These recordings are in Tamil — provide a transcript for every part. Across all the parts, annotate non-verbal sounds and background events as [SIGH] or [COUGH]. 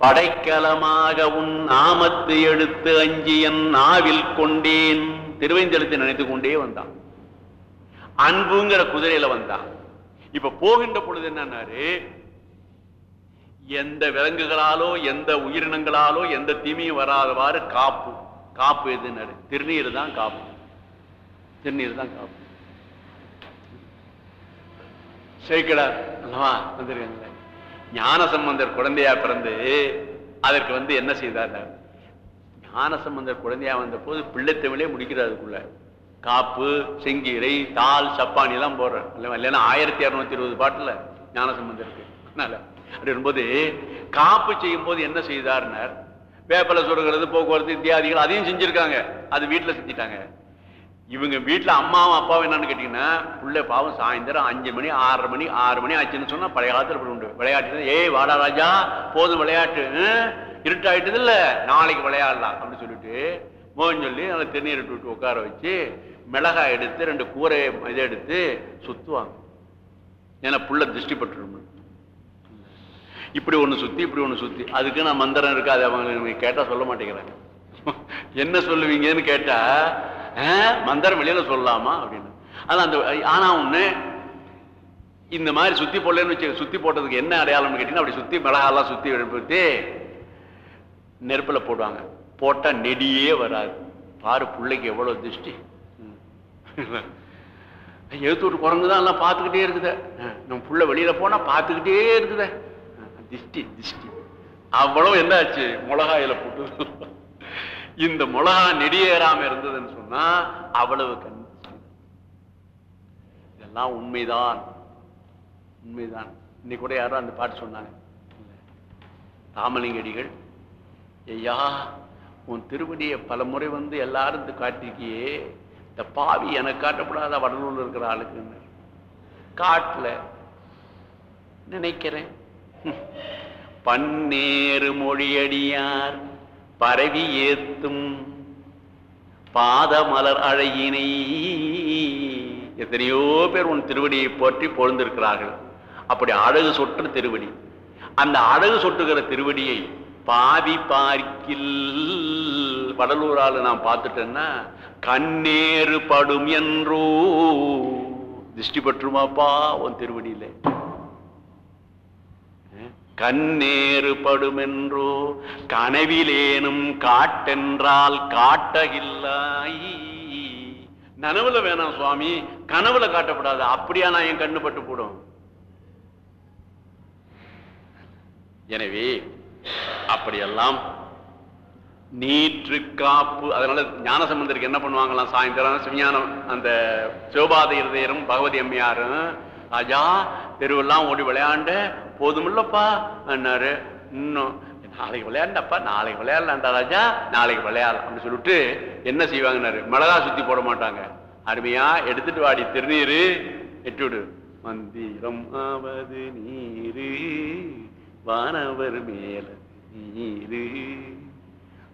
படைக்கலமாக உன் நாமத்தை எடுத்து அஞ்சி என் நாவில் கொண்டேன். திருவைந்தெழுத்தை நினைத்து கொண்டே வந்தான். அன்புங்கிற குதிரையில வந்தான். இப்ப போகின்ற பொழுது என்னன்னாரு? எந்த விலங்குகளாலோ எந்த உயிரினங்களாலோ எந்த தீமையும் வராதவாறு காப்பு. காப்பு எதுனாரு திருநீர் தான் காப்பு. திருநீர் தான் காப்பு. சேக்கடார் அல்லவா வந்திருக்காங்களே ஞான சம்பந்தர் குழந்தையா பிறந்து அதற்கு வந்து என்ன செய்தார் ஞான சம்பந்தர் குழந்தையா வந்த போது பிள்ளைத்தமிழே முடிக்கிறார் அதுக்குள்ள. காப்பு செங்கீரை தாள் சப்பானி எல்லாம் போடுறேன் இல்லைன்னா ஆயிரத்தி இரநூத்தி இருபது பாட்டுல ஞான சம்பந்தருக்கு அதனால அப்படி காப்பு செய்யும் போது என்ன செய்தார்னார் வேப்பலை சுடுகிறது போக்குவரத்து இத்தியாதிகள் அதையும் செஞ்சிருக்காங்க. அது வீட்டில் செஞ்சிட்டாங்க. இவங்க வீட்டில் அம்மாவும் அப்பாவும் என்னன்னு கேட்டீங்கன்னா புள்ள பாவம் சாயந்தரம் அஞ்சு மணி ஆறரை மணி ஆறு மணி ஆச்சுன்னு சொன்னா பழைய காலத்தில் இப்படி உண்டு. விளையாட்டு ஏய் வாடா ராஜா போதும் விளையாட்டு இருட்டாயிட்டது இல்லை நாளைக்கு விளையாடலாம் அப்படின்னு சொல்லிட்டு மோகன் சொல்லி நல்லா தண்ணீர் விட்டு விட்டு உட்கார வச்சு மிளகாய் எடுத்து ரெண்டு கூரை இதை எடுத்து சுத்துவாங்க. ஏன்னா புள்ள திருஷ்டி பட்டுரும்? இப்படி ஒன்று சுற்றி இப்படி ஒன்று சுற்றி அதுக்கு நான் மந்திரம் இருக்காது அது அவங்க கேட்டால் சொல்ல மாட்டேங்கிறாங்க. என்ன சொல்லுவீங்கன்னு கேட்டால் மந்திரம் வெளியில சொல்லலாமா அப்படின்னு. ஆனா அந்த ஆனா ஒண்ணு இந்த மாதிரி சுத்தி போடலன்னு வச்சு சுத்தி போட்டதுக்கு என்ன அடையாளம்னு கேட்டீங்கன்னா அப்படி சுத்தி மிளகாலாம் சுத்தி எடுத்து நெருப்புல போடுவாங்க. போட்டா நெடியே வராது. பாரு பிள்ளைக்கு எவ்வளவு திருஷ்டி. ம். எழுத்து விட்டு குரங்கு தான் எல்லாம் பார்த்துக்கிட்டே இருக்குத. நம்ம புள்ள வெளியில போனா பார்த்துக்கிட்டே இருக்குத. திஷ்டி திஷ்டி அவ்வளவு என்ன ஆச்சு மிளகாயில போட்டு. இந்த மிளகா நெடியேறாம இருந்ததுன்னு சொன்னா அவ்வளவு கண் இதெல்லாம் உண்மைதான். உண்மைதான். இன்னைக்கு கூட யாரும் அந்த பாட்டு சொன்னாங்க. தாமலிங்கடிகள் ஐயா உன் திருவடியை பல முறை வந்து எல்லாரும் இது காட்டிருக்கியே. இந்த பாவி எனக்கு காட்டப்படாத வடலூர்ல இருக்கிற ஆளுக்குன்னு. காட்டல நினைக்கிறேன். [LAUGHS] பன்னேறு மொழியடியார் பரவி ஏத்தும் பாதமலர் அழகினை எத்தனையோ பேர் உன் திருவடியை போற்றி பொழுந்திருக்கிறார்கள். அப்படி அழகு சொற்று திருவடி. அந்த அழகு சொட்டுகிற திருவடியை பாவி பார்க்கில். வடலூரால நான் பார்த்துட்டேன்னா கண்ணேறு படும் என்றோ. திருஷ்டி பற்றுமாப்பா உன் திருவடியில. கண்ணேறு படுமென்றோ கனவிலேனும் காட்டென்றால் காட்டகில்லாய். நனவுல வேணாம் சுவாமி கனவுல காட்டப்படாது. அப்படியா நான் என் கண்ணு பட்டு போடும்? எனவே அப்படியெல்லாம் நீற்று காப்பு அதனால ஞான சம்பந்தருக்கு என்ன பண்ணுவாங்களாம்? சாயந்தரம் சிவஞானம் அந்த சிவபாத இருதயரும் பகவதி அம்மையாரும் ராஜா தெருவெல்லாம் ஓடி விளையாண்ட போதுமில்லப்பா என்னாரு இன்னும் நாளைக்கு விளையாண்டப்பா நாளைக்கு விளையாடலாம்டா ராஜா நாளைக்கு விளையாடலாம் அப்படின்னு சொல்லிட்டு என்ன செய்வாங்கன்னாரு? மிளகா சுத்தி போட மாட்டாங்க. அருமையா எடுத்துட்டு வாடி திருநீரு. எட்டு விடு. மந்திரம் ஆவது நீரு வானவர் மேல நீரு.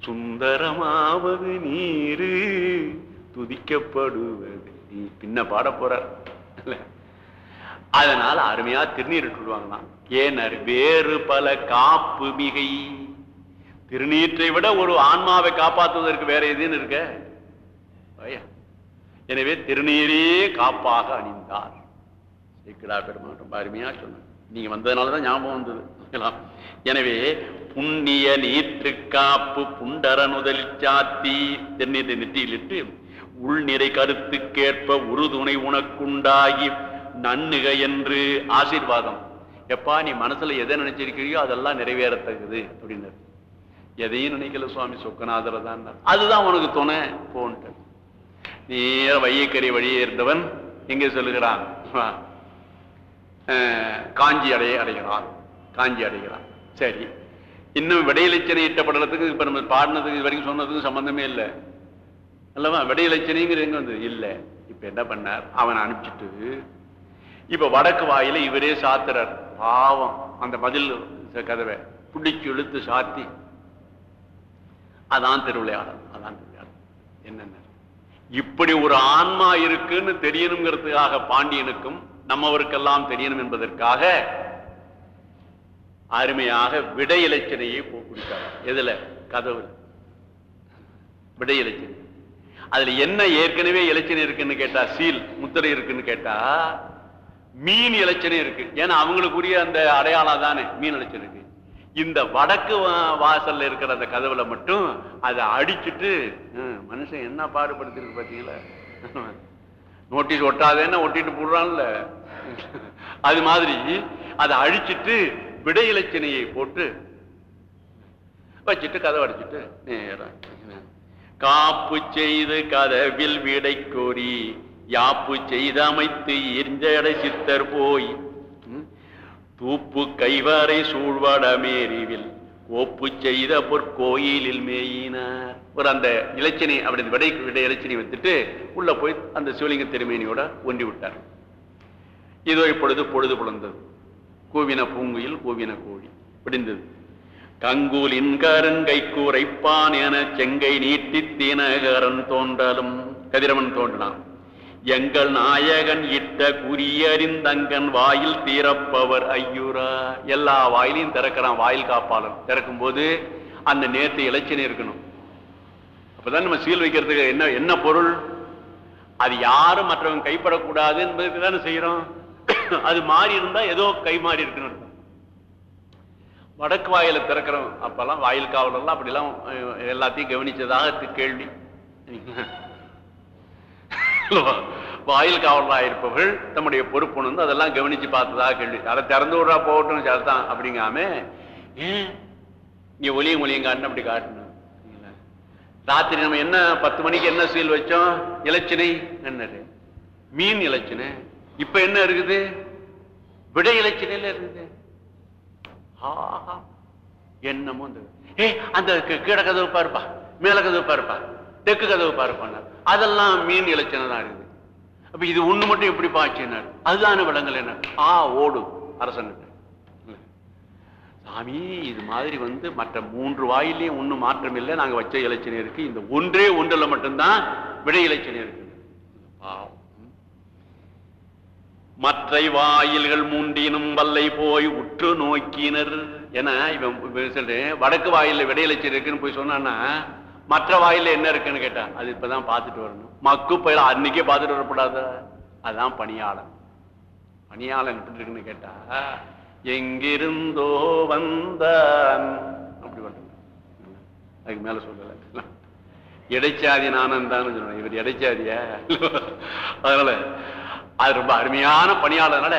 சுந்தரமாவது நீரு துதிக்கப்படுவது நீ பின்ன பாட போறார். இல்லை அதனால அருமையா திருநீர் விட்டுடுவாங்களாம் ஏனர் வேறு பல காப்பு மிகை. திருநீற்றை விட ஒரு ஆன்மாவை காப்பாற்றுவதற்கு வேற எதுன்னு இருக்க? எனவே திருநீரே காப்பாக அணிந்தார். சேக்கிடா பெருமாள் ரொம்ப அருமையா சொன்னார். நீங்க வந்ததுனாலதான் ஞாபகம் வந்தது. எனவே புண்ணிய நீற்று காப்பு புண்டர நுதலில் சாத்தி தென்னிட்டு நெற்றியிலிட்டு உள்நிறை கருத்துக்கேற்ப உறுதுணை உனக்குண்டாகி நன்னுக என்று ஆசீர்வாதம். எப்பா நீ மனசுல எதை நினைச்சிருக்கிறியோ அதெல்லாம் நிறைவேறத்தகுது அப்படின்னாரு. எதையும் நினைக்கல சுவாமி சொக்கநாதர் தான் அதுதான் உனக்கு துணை போன்ட்டு. நேர வையக்கரை வழியே இருந்தவன் எங்கே சொல்லுகிறான். காஞ்சி அடைய அடைகிறான் காஞ்சி அடைகிறான் சரி. இன்னும் விடையிலச்சனை இட்டப்படுறதுக்கு இப்ப நம்ம பாடினதுக்கு இது வரைக்கும் சொன்னதுக்கு சம்பந்தமே இல்லை. அல்லவா? விடையிலச்சனைங்கிற எங்க வந்து? இல்லை. இப்ப என்ன பண்ணார்? அவனை அனுப்பிச்சிட்டு இப்ப வடக்கு வாயில இவரே சாத்துறார். பாவம் அந்த மதில் கதவை பிடிச்சு இழுத்து சாத்தி. அதான் திருவிளையாடல் அதான் திருவிளையாடல் என்னென்ன? இப்படி ஒரு ஆன்மா இருக்குன்னு தெரியணுங்கிறதுக்காக பாண்டியனுக்கும் நம்மவருக்கெல்லாம் தெரியணும் என்பதற்காக அருமையாக விட இலச்சனையை கொடுத்தார். எதுல? கதவு விட இலச்சனை. அதுல என்ன ஏற்கனவே இலச்சனை இருக்குன்னு கேட்டா சீல் முத்திரை இருக்குன்னு கேட்டா மீன் இலச்சனை இருக்கு. ஏன்னா அவங்களுக்குரிய அந்த அடையாளம் தானே மீன் இலச்சனை இருக்கு. இந்த வடக்கு வா- வாசல்ல இருக்கிற அந்த கதவுல மட்டும் அதை அடிச்சுட்டு மனுஷன் என்ன பாடுபடுத்திருக்கு பாத்தீங்களா? நோட்டீஸ் ஒட்டாதேன்னு ஒட்டிட்டு போடுறான்ல. அது மாதிரி அதை அழிச்சிட்டு விடை இலச்சனையை போட்டு வச்சுட்டு கதவை அடிச்சிட்டு நேரா. காப்பு செய்து கதவில் விடை கோரி யாப்பு செய்தமைத்து எரிஞ்சடை சித்தர் போய். தூப்பு தூப்பு சூழ்வாட மேறிவில் ஒப்பு செய்த பொற்கோயிலில் மேயினார். ஒரு அந்த இலச்சினை அப்படி விடை விட இலச்சினை வைத்துட்டு உள்ள போய் அந்த சிவலிங்க திருமேனியோட ஒண்டி விட்டார். இதோ இப்பொழுது பொழுது புலந்தது. கூவின பூங்குயில் கூவின கோழி. விடிந்தது. கங்கூலின் கருங்கை கூரைப்பான் என செங்கை நீட்டி தீனகரன் தோன்றலும். கதிரவன் தோன்றினான். எங்கள் நாயகன் இட்ட குறியறிந்தங்கன் வாயில் தீரப்பவர் ஐயூரா எல்லா வாயிலையும் திறக்கிறான் வாயில் காப்பாளன். திறக்கும் போது அந்த நேரத்தை இலச்சினை இருக்கணும். அப்பதான் நம்ம சீல் வைக்கிறதுக்கு என்ன என்ன பொருள்? அது யாரும் மற்றவங்க கைப்படக்கூடாது என்பதுக்கு தானே செய்யறோம். அது மாறி இருந்தா ஏதோ கை மாறி இருக்குன்னு வடக்கு வாயில திறக்கிறோம். அப்பெல்லாம் வாயில் காவலர்லாம் அப்படிலாம் எல்லாத்தையும் கவனிச்சதாக கேள்வி. வாயில் காவலாக இருப்பவர்கள் தம்முடைய பொறுப்புணர்ந்து அதெல்லாம் கவனிச்சு பார்த்ததாக கேள்வி. அதை திறந்து விடுறா போகட்டும் சரிதான் அப்படிங்காம ஏன்? இங்கே ஒளியும் ஒளியும் காட்டணும் அப்படி காட்டணும். ராத்திரி நம்ம என்ன பத்து மணிக்கு என்ன சீல் வச்சோம்? இலச்சினை என்னது? மீன் இலச்சினை. இப்ப என்ன இருக்குது? விடை இலச்சினையில இருக்குது. ஆஹா என்னமோ அந்த ஏ அந்த கீ- கீழ கதவு பாருப்பா மேல கதவு பாருப்பா. தெற்கு கதவு பாருப்பாங்க அதெல்லாம் மீன் இலச்சனை தான் இருக்குது. அப்ப இது ஒண்ணு மட்டும் எப்படி பாய்ச்சினார் அதுதான விலங்கல் என்ன? ஆ ஓடும் அரசன்கிட்ட. சாமி இது மாதிரி வந்து மற்ற மூன்று வாயிலையும் ஒன்றும் மாற்றம் இல்லை. நாங்கள் வச்ச இலச்சனை இருக்கு. இந்த ஒன்றே ஒன்றில் மட்டும்தான் விடை இலச்சனை இருக்கு. மற்ற மற்றை வாயில்கள் மூண்டினும் வல்லை போய் உற்று நோக்கினர். என இவன் சொல்றேன் வடக்கு வாயில்ல விடையிலச்சி இருக்குன்னு போய் சொன்னான்னா மற்ற வாயில என்ன இருக்குன்னு கேட்டா அது இப்பதான் பார்த்துட்டு வரணும். மக்கு பயில அன்னைக்கே பார்த்துட்டு வரக்கூடாது. அதான் பணியாளன். பணியாளன் எப்படி இருக்குன்னு கேட்டா எங்கிருந்தோ வந்தான். அப்படி பண்றது அதுக்கு மேல சொல்லல. இடைச்சாதி நானும் சொன்னேன் இவர் இடைச்சாதியா அதனால அது ரொம்ப அருமையான பணியாளர்னால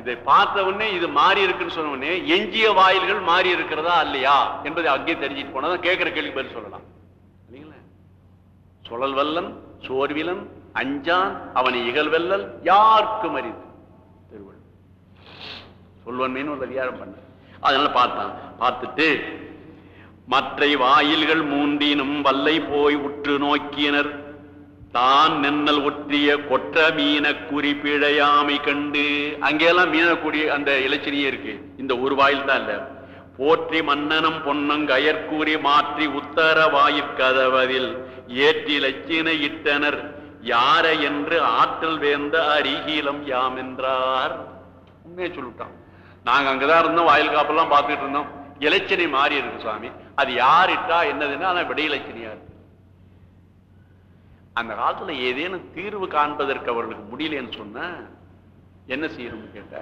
இதை பார்த்த உடனே இது மாறி இருக்குன்னு சொன்ன உடனே எஞ்சிய வாயில்கள் மாறி இருக்கிறதா இல்லையா? என்பதை அங்கே தெரிஞ்சிட்டு போனதான் கேட்கிற கேள்வி பதில் சொல்லலாம். சுழல் வல்லன் சோர்விலன் அஞ்சான் அவனை இகழ்வெல்லல் யாருக்கும் அறிந்து திருவள்ளுவர். சொல்வன்மைன்னு ஒரு அதிகாரம் பண்ண அதனால பார்த்தான். பார்த்துட்டு மற்றை வாயில்கள் மூன்றினும் வல்லை போய் உற்று நோக்கினர். தான் நின்னல் ஒற்றிய கொற்ற மீன குறிப்பிழையாமை கண்டு அங்கெல்லாம் மீனக்கூடிய அந்த இலச்சினியே இருக்கு. இந்த ஒரு வாயில் தான் இல்ல. போற்றி மன்னனும் பொன்னங் கயற்கூறி மாற்றி உத்தர வாயிற்கதவதில் ஏற்றி லட்சினை இட்டனர் யார என்று ஆற்றல் வேந்த அரிகீலம் யாம் என்றார். உண்மையை சொல்லிட்டான். நாங்க அங்கதான் இருந்தோம் வாயில் காப்பெல்லாம் பார்த்துட்டு இருந்தோம். இலச்சினை மாறி இருக்கு சுவாமி அது யார் இட்டா என்னதுன்னா ஆனா விடை இலச்சினியா இருக்கு அந்த காலத்துல ஏதேனும் தீர்வு காண்பதற்கு அவர்களுக்கு முடியலன்னு சொன்ன என்ன செய்யணும்னு கேட்ட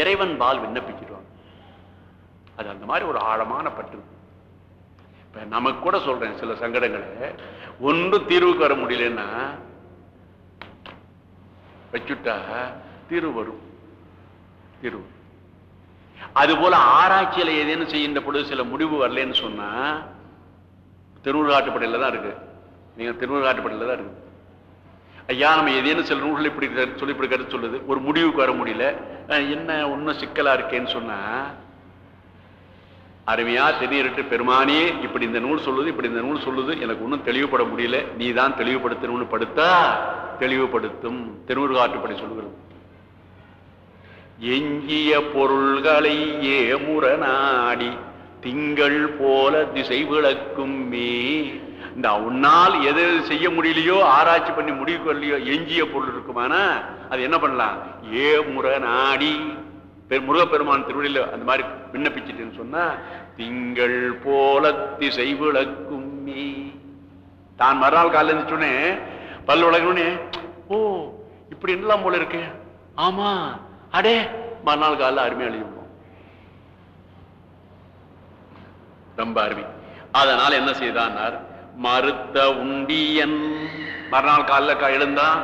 இறைவன் பால் விண்ணப்பிச்சிடுவாங்க அது அந்த மாதிரி ஒரு ஆழமான பற்று. இப்ப நமக்கு கூட சொல்றேன் சில சங்கடங்களை. ஒன்றும் தீர்வுக்கு வர முடியலன்னா வச்சுட்டா தீர்வு வரும். தீர்வு. அது போல ஆராய்ச்சியில ஏதேனும் செய்கின்ற பொழுது சில முடிவு வரலன்னு சொன்னா திருவுருகாட்டுப்படையில தான் இருக்கு. நீங்க திருவுருகாட்டுப்படையில தான் இருக்கு. ஐயா நம்ம ஏதேனும் சில நூல்கள் இப்படி சொல்லி இப்படி கருத்து சொல்லுது. ஒரு முடிவுக்கு வர முடியல. என்ன ஒன்றும் சிக்கலா இருக்கேன்னு சொன்னா அருமையா தெரியட்டு பெருமானே இப்படி இந்த நூல் சொல்லுது இப்படி இந்த நூல் சொல்லுது எனக்கு ஒன்றும் தெளிவுபட முடியல. நீ தான் தெளிவுபடுத்தணும்னு படுத்தா தெளிவுபடுத்தும். திருமுருகாற்றுப்படி சொல்கிறது எஞ்சிய பொருள்களை ஏமுற நாடி திங்கள் போல திசை விளக்கும் மே. இந்த உன்னால் எது செய்ய முடியலையோ ஆராய்ச்சி பண்ணி முடிவு கொள்ளையோ எஞ்சிய பொருள் இருக்குமானா? அது என்ன பண்ணலாம்? ஏமுற நாடி முருகப்பெருமான் திருவடியில அந்த மாதிரி விண்ணப்பிச்சிட்டுன்னு சொன்னா திங்கள் போல திசை விளக்கும் நீ. தான் மறுநாள் காலையில் இருந்துச்சுனே பல் விளக்கணுனே ஓ இப்படி என்னலாம் போல இருக்கு? ஆமா அடே. மறுநாள் காலைல அருமையா எழுதிவிடும் ரொம்ப அருமை. அதனால என்ன செய்தான்னார் மறுத்த உண்டியன். மறுநாள் காலில் க- எழுந்தான்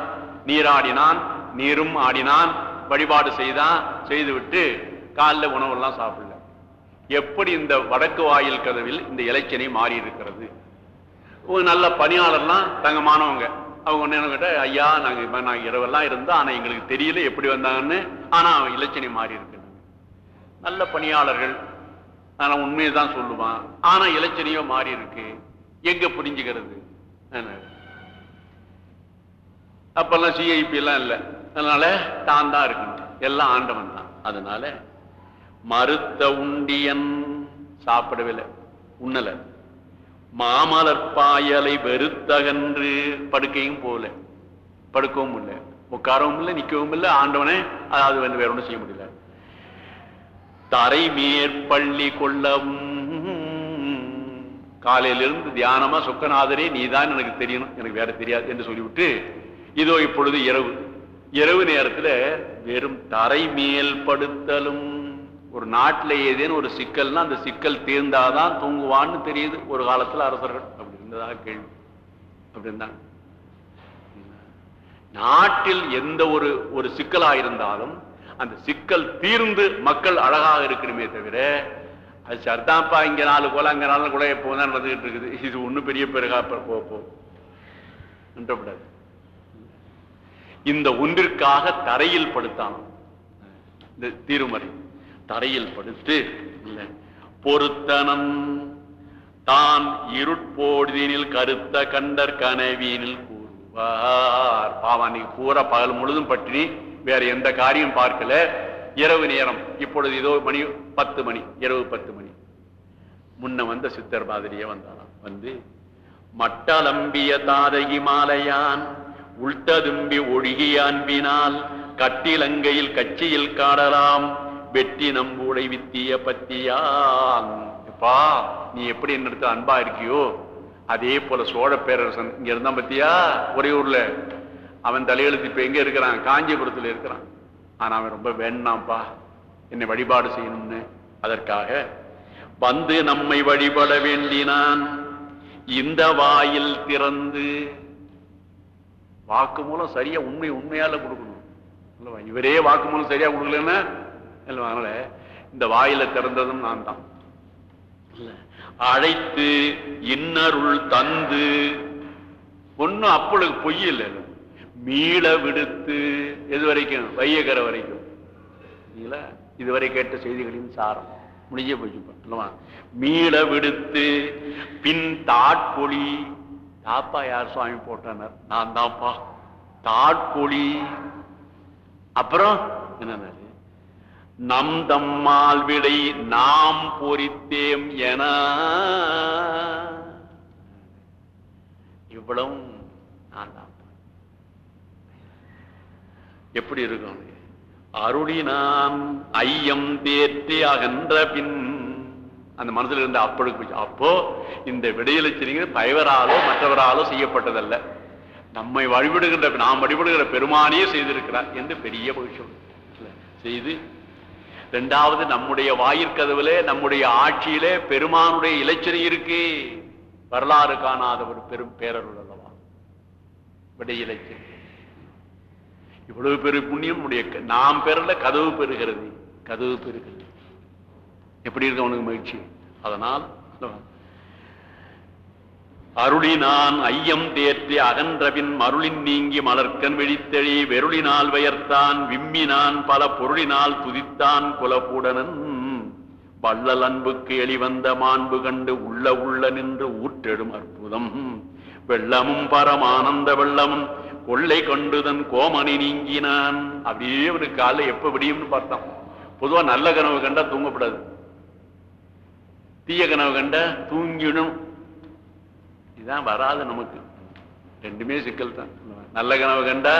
நீராடினான் நீரும் ஆடினான் வழிபாடு செய்தான் செய்துவிட்டு காலைல உணவெல்லாம் சாப்பிடல. எப்படி இந்த வடக்கு வாயில் கதவில் இந்த இலச்சினை மாறி இருக்கிறது ஒரு நல்ல பணியாளர்லாம் தங்கமானவங்க. அவங்க ஒன்று என்ன ஐயா நாங்கள் இப்ப நாங்கள் இரவெல்லாம் இருந்தோம். ஆனால் எங்களுக்கு தெரியல எப்படி வந்தாங்கன்னு. ஆனா அவன் இலச்சினை மாறி இருக்கு நல்ல பணியாளர்கள். ஆனால் உண்மையை தான் சொல்லுவான். ஆனா இலச்சனையோ மாறி இருக்கு எங்க புரிஞ்சுக்கிறது? அப்பெல்லாம் சிஐபி எல்லாம் இல்லை. அதனால தான் தான் இருக்கணும். எல்லாம் ஆண்டவன் தான். அதனால மறுத்த உண்டியன் சாப்பிடவில்லை. உண்ணல. மாமலர் பாயலை வெறுத்தகன்று படுக்கையும் போகல படுக்கவும் இல்லை. உட்காரவும் இல்லை நிற்கவும் இல்லை. ஆண்டவனே அதாவது வந்து வேற ஒன்றும் செய்ய முடியல. தரை மேற்பள்ளி கொள்ளவும். காலையிலிருந்து தியானமா சொக்கநாதரே நீதான் எனக்கு தெரியணும். எனக்கு வேற தெரியாது என்று சொல்லிவிட்டு இதோ இப்பொழுது இரவு. இரவு நேரத்துல வெறும் தரை மேல் படுத்தலும். ஒரு நாட்டில் ஏதேனும் ஒரு சிக்கல்னா அந்த சிக்கல் தீர்ந்தாதான் தூங்குவான்னு தெரியுது ஒரு காலத்துல அரசர்கள். அப்படி இருந்ததாக கேள்வி. அப்படின்னா நாட்டில் எந்த ஒரு ஒரு சிக்கலா இருந்தாலும் அந்த சிக்கல் தீர்ந்து மக்கள் அழகாக இருக்கணுமே தவிர அது சரிதான்ப்பா இங்க நாலு கோலம் அங்க நாலு கூட எப்போதான் நடந்துகிட்டு இருக்குது. இது ஒண்ணும் பெரிய பெருகா போ போ- இந்த ஒன்றிற்காக தரையில் படுத்தான். இந்த தீருமறை தரையில் படுத்து பொருத்தனம். தான் இருட்போடினில் கருத்த கண்டர் கனவீனில் கூறுவார். பாவம் நீ பூரா பகல் முழுதும் பற்றி வேற எந்த காரியம் பார்க்கல. இரவு நேரம் இப்பொழுது இதோ மணி பத்து மணி இரவு பத்து மணி. முன்ன வந்த சித்தர் மாதிரியே வந்தாராம் வந்து மட்டலம்பிய தாதகி மாலையான் உள்டதும்பி ஒழுகிய அன்பினால் கட்டிலங்கையில் கட்சியில் காடலாம். வெட்டி நம்பூடை வித்திய பத்தியான். எப்பா நீ எப்படி என்னடுத்து அன்பா இருக்கியோ? அதே போல சோழ பேரரசன் இங்க இருந்தான் பத்தியா? ஒரே ஊர்ல. அவன் தலையெழுத்து இப்ப எங்க இருக்கிறான்? காஞ்சிபுரத்துல இருக்கிறான். ஆனா அவன் ரொம்ப வேண்டாம்ப்பா. என்னை வழிபாடு செய்யணும்னு. அதற்காக வந்து நம்மை வழிபட வேண்டினான். இந்த வாயில் திறந்து வாக்கு மூலம் சரியா உண்மை உண்மையால கொடுக்கணும். அல்லவா? இவரே வாக்கு மூலம் சரியா கொடுக்கலன்னா அல்லவா? அதனால இந்த வாயில திறந்ததும் நான் தான். அழைத்து இன்னருள் தந்து ஒன்னும் அப்பளுக்கு பொய் இல்லை. மீள விடுத்து எது வரைக்கும்? வையகரை வரைக்கும். இதுவரை கேட்ட செய்திகளின் சாரம். முடிஞ்சே போச்சு மீள விடுத்து பின் தாட்பொழி தாத்தா யார் சுவாமி போட்டனர் நான் தான்ப்பா. தாட்பொழி அப்புறம் என்னன்னாரு நம் தம்மால் விடை நாம் பொறித்தேம் என. இவ்வளவும் நான் தான் எப்படி இருக்கும்? அருளினான் ஐயம் தேற்றி அகன்ற பின் அந்த மனசுல இருந்த அப்பழுக்கு அப்போ இந்த விடையளிச்சிருங்கிறது பயவராலோ மற்றவராலோ செய்யப்பட்டதல்ல. நம்மை வழிபடுகின்ற நாம் வழிபடுகிற பெருமானே செய்திருக்கிறார் என்று பெரிய பகுஷம் செய்து. ரெண்டாவது நம்முடைய வாயிற்கதவுல நம்முடைய ஆட்சியிலே பெருமானுடைய இலச்சனை இருக்கு. வரலாறு காணாத ஒரு பெரும் பேரருள் அல்லவா? விடை இலச்சனை இவ்வளவு பெரிய புண்ணியம் நம்முடைய க- நாம் பெறல கதவு பெறுகிறது. கதவு பெறுகிறது. எப்படி இருக்கு அவனுக்கு மகிழ்ச்சி? அதனால் அருளினான் ஐயம் தேற்றி அகன்றபின் மருளின் நீங்கி மலர்க்கன் விழித்தெழி வெருளினால் வயர்த்தான் விம்மினான் பல பொருளினால் துதித்தான் குலப்புடனன் வள்ளல் அன்புக்கு எளிவந்த மாண்பு கண்டு உள்ள உள்ள நின்று ஊற்றெடும் அற்புதம். வெள்ளமும் பரமானந்த வெள்ளமும் கொள்ளை கொண்டுதன் கோமணி நீங்கினான். அப்படியே அவனுக்கு காலைல எப்ப விடியும்னு பார்த்தான் பொதுவா நல்ல கனவு கண்டா தூங்கப்படாது. தீய கனவு கண்டா தூங்கிடும். இதுதான் வராது நமக்கு. ரெண்டுமே சிக்கல் தான். நல்ல கனவு கண்டா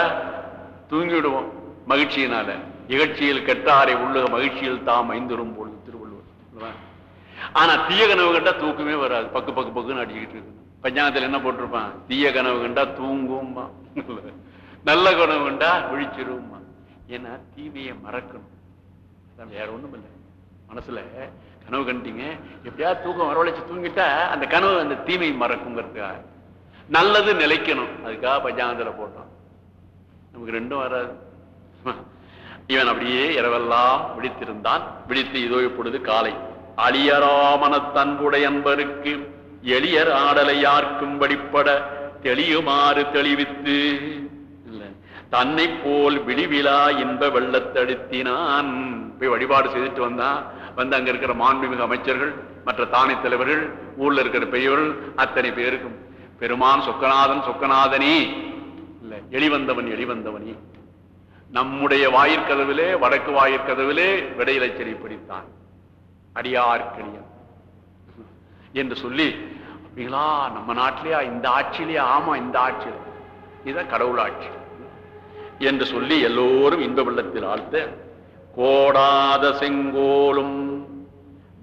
தூங்கிவிடுவோம் மகிழ்ச்சியினால. இகழ்ச்சியில் கெட்டாரை உள்ள மகிழ்ச்சியில் தாம் ஐந்துரும் பொழுது திருவள்ளுவர். ஆனா தீய கனவு கண்டா தூக்கமே வராது. பக்கு பக்கு பக்குன்னு அடிச்சுக்கிட்டு இருக்கு பஞ்சாங்கத்தில் என்ன போட்டிருப்பான்? தீய கனவு கண்டா தூங்கும்மா நல்ல கனவு கண்டா விழிச்சிருவோம்மா. ஏன்னா தீமையை மறக்கணும். வேற ஒண்ணும் இல்லை மனசுல கனவு கண்டிங்க எப்படியா தூக்கம் வரவழைச்சு தூங்கிட்டா அந்த கனவு அந்த தீமை மறக்குங்கிறதுக்காக. நல்லது நிலைக்கணும். அதுக்காக பஞ்சாங்கத்துல போட்டோம். நமக்கு ரெண்டும் வராது. இவன் அப்படியே இரவெல்லாம் விழித்திருந்தான். விழித்து இதோ இப்பொழுது காலை. அழியராமன தன்புடைய அன்பருக்கு எளியர் ஆடலை யார்க்கும் வழிபட தெளியுமாறு தெளிவித்து தன்னை போல் விழிவிழா இன்ப வெள்ளத்தடுத்தினான். போய் வழிபாடு செய்துட்டு வந்தான். வந்து அங்க இருக்கிற மாண்புமிகு அமைச்சர்கள் மற்ற தானை தலைவர்கள் ஊர்ல இருக்கிற பெரியவர்கள் அத்தனை பேருக்கும். பெருமான் சொக்கநாதன் சொக்கநாதனி. இல்ல எளிவந்தவன் எளிவந்தவனே. நம்முடைய வாயிற்கதவிலே வடக்கு வாயிற்கதவிலே விடையிலை செடி பிடித்தான் அடியார்க்கடியன் என்று சொல்லி அப்படிங்களா நம்ம நாட்டிலேயா இந்த ஆட்சியிலேயே ஆமா இந்த ஆட்சியில் இதான் கடவுள் ஆட்சி. என்று சொல்லி எல்லோரும் இன்ப வெள்ளத்தில் ஆழ்த்த கோடாத செங்கோலும்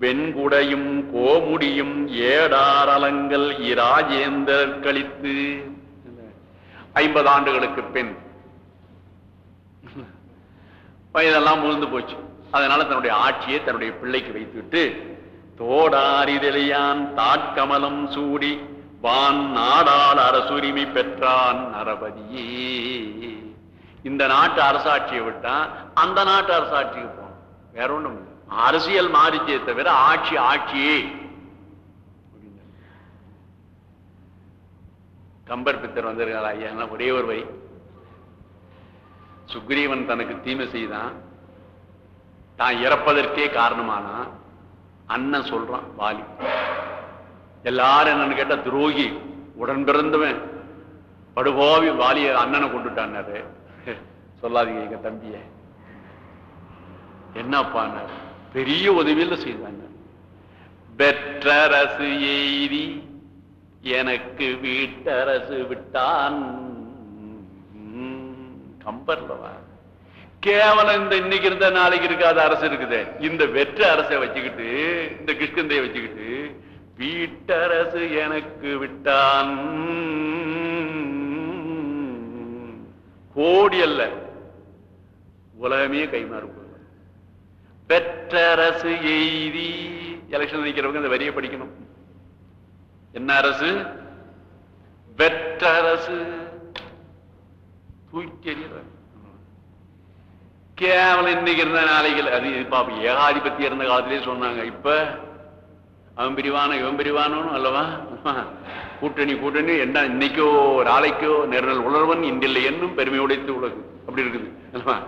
வெண்குடையும் கோமுடியும் ஏடாரலங்கள் இராஜேந்தர் கழித்து ஐம்பது ஆண்டுகளுக்கு பின் வயதெல்லாம் முழுந்து போச்சு. அதனால தன்னுடைய ஆட்சியை தன்னுடைய பிள்ளைக்கு வைத்துவிட்டு தோடாரிதெளியான் தாட்கமலம் சூடி வான் நாடாள் அரசுரிமை பெற்றான் நரபதியே. இந்த நாட்டு அரசாட்சியை விட்டான் அந்த நாட்டு அரசாட்சிக்கு போகணும். வேற ஒண்ணும் அரசியல் மாறிச்சே தவிர ஆட்சி ஆட்சியே. கம்பர் பித்தர் வந்திருக்காரு ஐயா ஒரே ஒரு வரி சுக்ரீவன் தனக்கு தீமை செய்தான். தான் இறப்பதற்கே காரணமானா அண்ணன் சொல்றான் வாலி. எல்லாரும் என்னன்னு கேட்டா துரோகி உடன் பிறந்தவன். படுகோவி வாலிய அண்ணனை கொண்டுட்டான்னாரு. சொல்லாதீங்க எங்க தம்பிய. என்னப்பான்னாரு பெரிய உதவியில செய்தாங்க. பெற்றரசு எய்தி எனக்கு வீட்டரசு விட்டான். கம்பர்லவா கேவலம் இந்த இன்னைக்கு இருந்த நாளைக்கு இருக்காத அரசு இருக்குது. இந்த வெற்ற அரசை வச்சுக்கிட்டு இந்த கிருஷ்ணந்தைய வச்சுக்கிட்டு வீட்டரசு எனக்கு விட்டான். கோடி அல்ல. உலகமே கைமாறு பெற்றரசு எய்தி எலெக்ஷன் நிற்கிறவங்க இந்த வரியை படிக்கணும். என்ன அரசு? வெற்றரசு. தூக்கி எறியறாங்க. கேவலம் இன்னைக்கு இருந்த நாளைகள் அது இப்ப அப்ப ஏகாதிபத்தியம் இருந்த காலத்திலே சொன்னாங்க. இப்ப அவன் பிரிவான இவன் பிரிவானோன்னு அல்லவா? கூட்டணி கூட்டணி என்ன இன்னைக்கோ நாளைக்கோ நெருநல் உணர்வன் இன்றில்லை என்னும் பெருமை உடைத்து உலகு. அப்படி இருக்குது அல்லவா?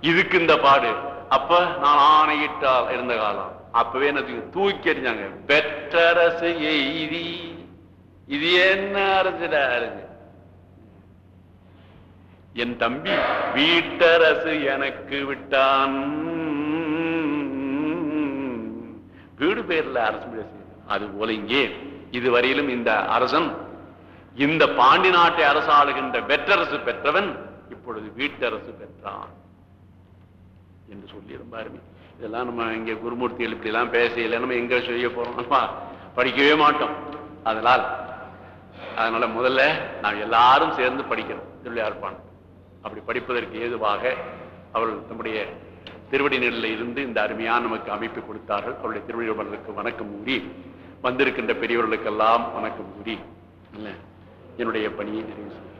இதுக்கு இந்த பாடு. அப்ப நான் ஆணையிட்டால் இருந்த காலம். அப்பவே என்ன தூக்கி- அறிஞ்சாங்க எறிஞ்சாங்க. பெற்றரசு எய்தி. இது என்ன அரசுடா அரசு என் தம்பி வீட்டரசு எனக்கு விட்டான். வீடு பேர்ல அரசு பேசு அது போல இங்கே. இதுவரையிலும் இந்த அரசன் இந்த பாண்டி நாட்டை அரசாளுகின்ற வெற்றரசு பெற்றவன் இப்பொழுது வீட்டரசு பெற்றான் என்று சொல்லி ரொம்ப அருமை இதெல்லாம் நம்ம இங்க குருமூர்த்திகள் இப்படி எல்லாம் பேசல நம்ம எங்க செய்ய போறோம்? படிக்கவே மாட்டோம். அதனால் அதனால முதல்ல நாம் எல்லாரும் சேர்ந்து படிக்கிறோம் திருவிளையார்பான் அப்படி படிப்பதற்கு ஏதுவாக அவர்கள் தம்முடைய திருவடி நிலையில் இருந்து இந்த அருமையான நமக்கு அமைப்பு கொடுத்தார்கள். அவருடைய திருவள்ளுவர்களுக்கு வணக்கம் கூறி வந்திருக்கின்ற பெரியவர்களுக்கெல்லாம் வணக்கம் முடி. இல்லை என்னுடைய பணியை நிறைவு செய்கிறேன்